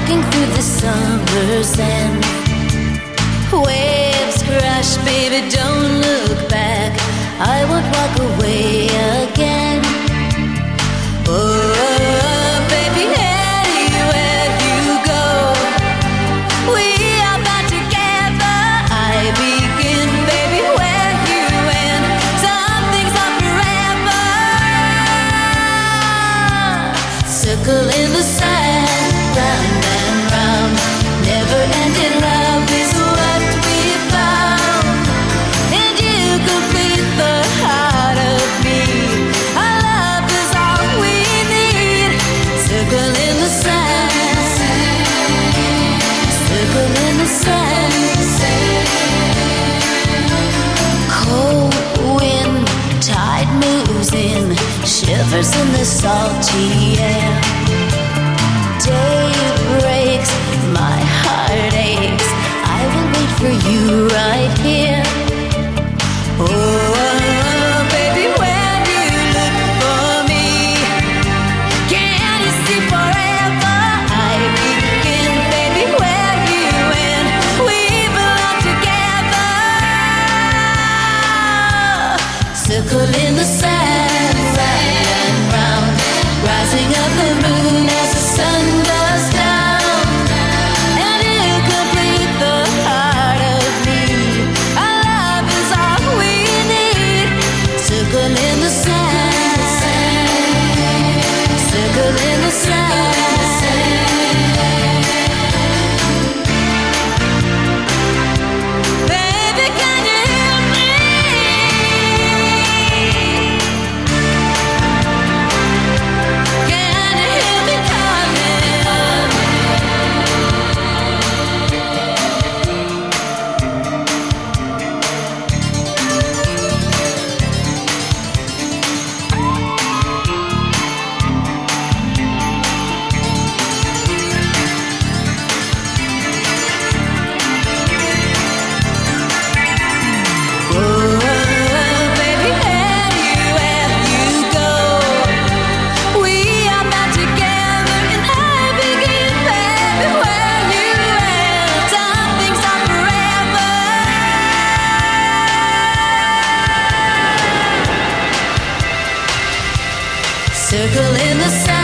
walking through the summer's end. Waves crash, baby, don't look back. I would walk away. first in the salty air. Day in the sun.